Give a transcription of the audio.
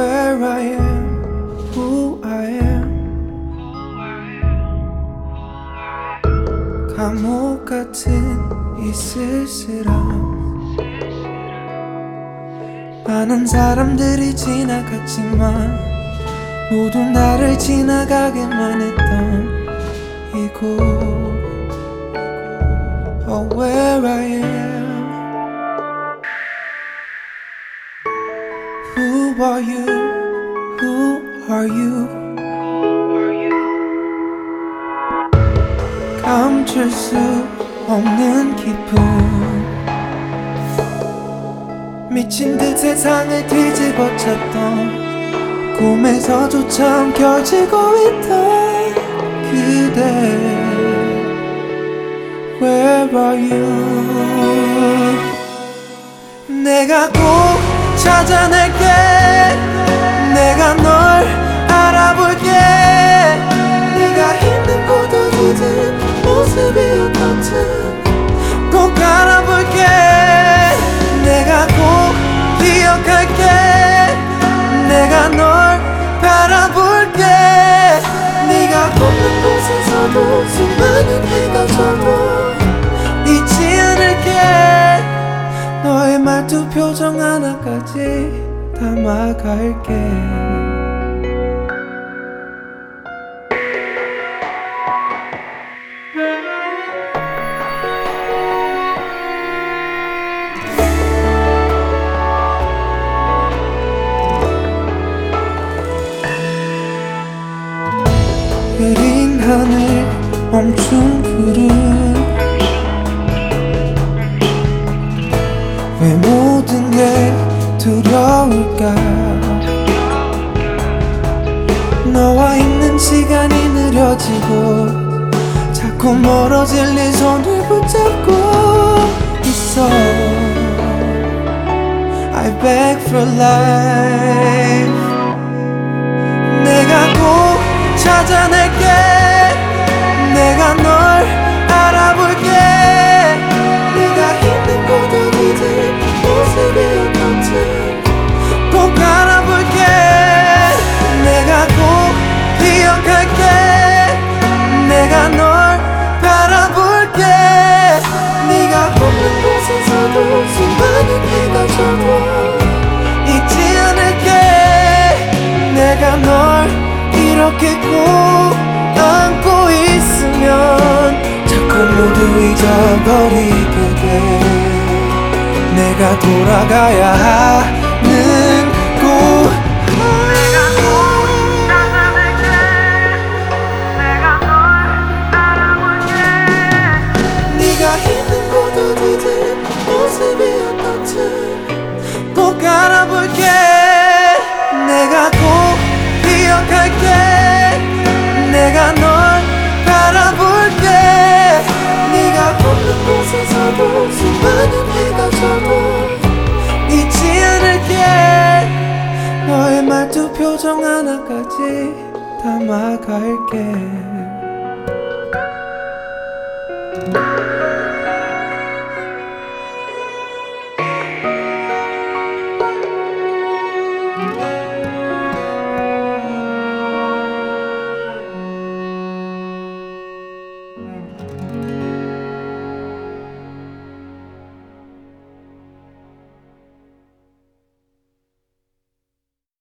where I am, who I am. 감옥 같은 이 쓸쓸함. 많은 사람들이 지나갔지만 모두 나를 지나가게만 했던 이곳. Oh, where I am. Are you? Who are you? 감출 수 없는 기쁨 미친 듯 세상을 뒤집어 쳤던 꿈에서조차 엉켜지고 있던 그대 Where are you? 내가 꼭 찾아낼게. 내가 널 알아볼게. 네가 힘든 곳 어디든 모습이 어떻든 꼭 알아볼게. 내가 꼭 기억할게. 내가 널 바라볼게. 네가 없는 곳에서도 수많은 해가 져도 잊지 않을게. 너의 말투 표정 하나 까지 담아갈게. 흐린 하늘 자꾸 멀어질 네 손을 붙잡고 있어. I beg for life. 내가 꼭 찾아낼게. 내가 널 알아볼게. 네가 힘든 곳 어디든 모습이 어떻든 꼭 알아볼게. 내가 꼭 기억할게 안고 있으면 자꾸 모두 잊어버리게. 돼 내가 돌아가야 하는 곳. 네가 있는 곳 어디든 모습이 어떻든 꼭 알아볼게 표정 하나까지 담아갈게